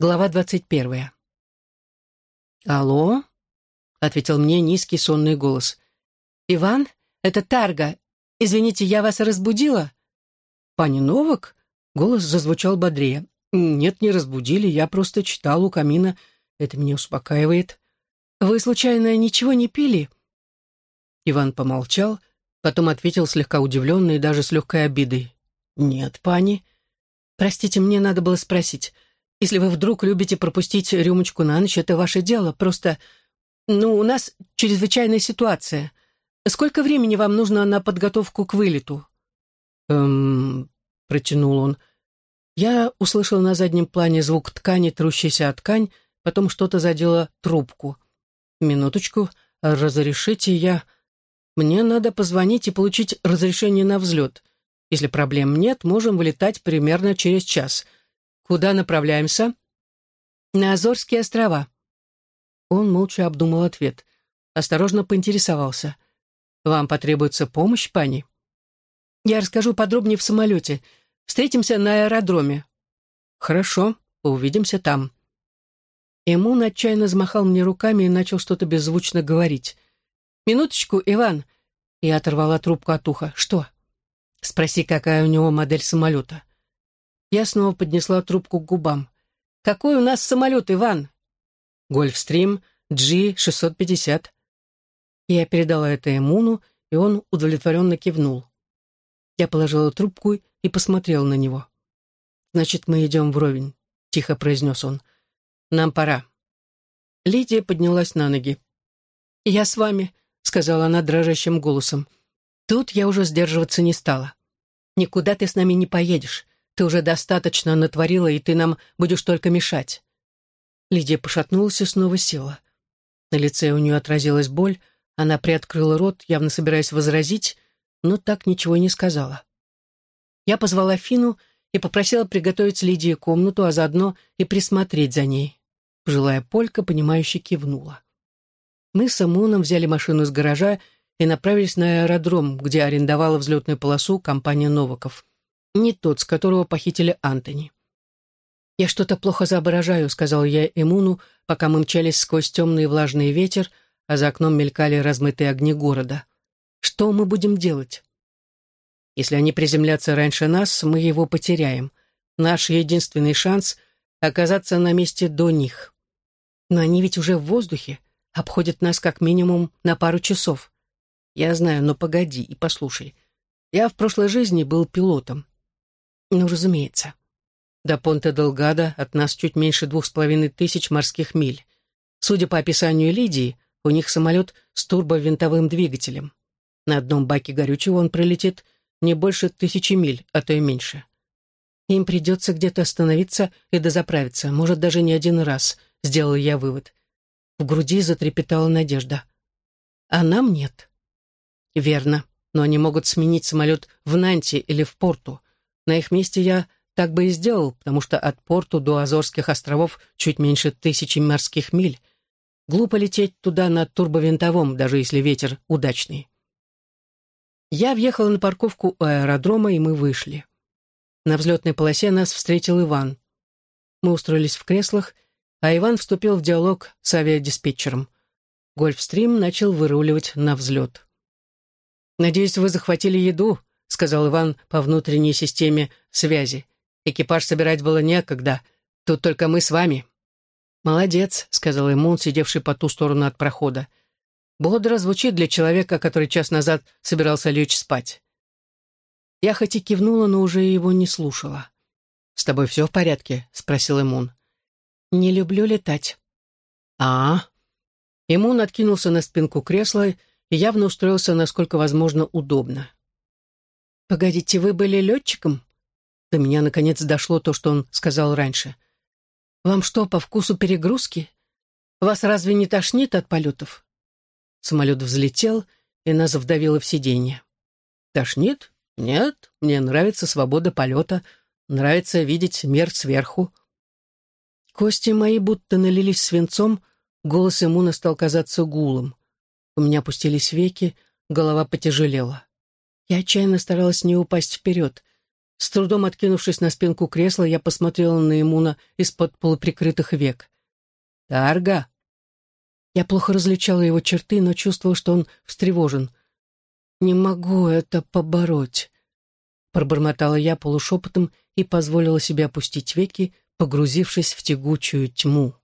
Глава двадцать первая. «Алло?» — ответил мне низкий сонный голос. «Иван, это Тарга. Извините, я вас разбудила?» «Пани Новак?» — голос зазвучал бодрее. «Нет, не разбудили, я просто читал у камина. Это меня успокаивает». «Вы, случайно, ничего не пили?» Иван помолчал, потом ответил слегка удивленно и даже с легкой обидой. «Нет, пани. Простите, мне надо было спросить. Если вы вдруг любите пропустить рюмочку на ночь, это ваше дело. Просто, ну, у нас чрезвычайная ситуация. Сколько времени вам нужно на подготовку к вылету?» «Эм...» — протянул он. Я услышал на заднем плане звук ткани, трущейся от ткань, потом что-то задело трубку. «Минуточку, разрешите я...» «Мне надо позвонить и получить разрешение на взлет. Если проблем нет, можем вылетать примерно через час. Куда направляемся? На Азорские острова. Он молча обдумал ответ. Осторожно поинтересовался. Вам потребуется помощь, пани? Я расскажу подробнее в самолете. Встретимся на аэродроме. Хорошо, увидимся там. Эмун отчаянно замахал мне руками и начал что-то беззвучно говорить. «Минуточку, Иван!» Я оторвала трубку от уха. «Что?» «Спроси, какая у него модель самолета». Я снова поднесла трубку к губам. «Какой у нас самолет, Иван?» «Гольфстрим G650». Я передала это Эмуну, и он удовлетворенно кивнул. Я положила трубку и посмотрела на него. «Значит, мы идем вровень», — тихо произнес он. «Нам пора». Лидия поднялась на ноги. «Я с вами», — сказала она дрожащим голосом. Тут я уже сдерживаться не стала. «Никуда ты с нами не поедешь. Ты уже достаточно натворила, и ты нам будешь только мешать». Лидия пошатнулась и снова села. На лице у нее отразилась боль, она приоткрыла рот, явно собираясь возразить, но так ничего и не сказала. Я позвала Фину и попросила приготовить Лидии комнату, а заодно и присмотреть за ней. Пожилая полька, понимающе кивнула. Мы с Амуном взяли машину из гаража и направились на аэродром, где арендовала взлетную полосу компания «Новаков» не тот, с которого похитили Антони. «Я что-то плохо соображаю», — сказал я Эмуну, пока мы мчались сквозь темный влажный ветер, а за окном мелькали размытые огни города. «Что мы будем делать?» «Если они приземлятся раньше нас, мы его потеряем. Наш единственный шанс — оказаться на месте до них. Но они ведь уже в воздухе, обходят нас как минимум на пару часов. Я знаю, но погоди и послушай. Я в прошлой жизни был пилотом. Ну, разумеется. До Понте-Делгадо от нас чуть меньше двух с половиной тысяч морских миль. Судя по описанию Лидии, у них самолет с турбовинтовым двигателем. На одном баке горючего он пролетит не больше тысячи миль, а то и меньше. Им придется где-то остановиться и дозаправиться, может, даже не один раз, сделал я вывод. В груди затрепетала надежда. А нам нет. Верно, но они могут сменить самолет в Нанте или в Порту. На их месте я так бы и сделал, потому что от порту до Азорских островов чуть меньше тысячи морских миль. Глупо лететь туда на турбовинтовом, даже если ветер удачный. Я въехала на парковку у аэродрома, и мы вышли. На взлетной полосе нас встретил Иван. Мы устроились в креслах, а Иван вступил в диалог с авиадиспетчером. Гольфстрим начал выруливать на взлет. «Надеюсь, вы захватили еду?» Сказал Иван по внутренней системе связи. «Экипаж собирать было некогда. Тут только мы с вами». «Молодец», — сказал Имун, сидевший по ту сторону от прохода. «Бодро звучит для человека, который час назад собирался лечь спать». Я хоть и кивнула, но уже его не слушала. «С тобой все в порядке?» — спросил Имун. «Не люблю летать». «А?» Имун откинулся на спинку кресла и явно устроился, насколько возможно, удобно. «Погодите, вы были летчиком?» До меня, наконец, дошло то, что он сказал раньше. «Вам что, по вкусу перегрузки? Вас разве не тошнит от полетов?» Самолет взлетел, и нас вдавило в сиденье. «Тошнит? Нет, мне нравится свобода полета, нравится видеть мир сверху». Кости мои будто налились свинцом, голос Имуна стал казаться гулом. У меня опустились веки, голова потяжелела. Я отчаянно старалась не упасть вперед. С трудом откинувшись на спинку кресла, я посмотрела на Имуна из-под полуприкрытых век. «Тарга!» Я плохо различала его черты, но чувствовала, что он встревожен. «Не могу это побороть», — пробормотала я полушепотом и позволила себе опустить веки, погрузившись в тягучую тьму.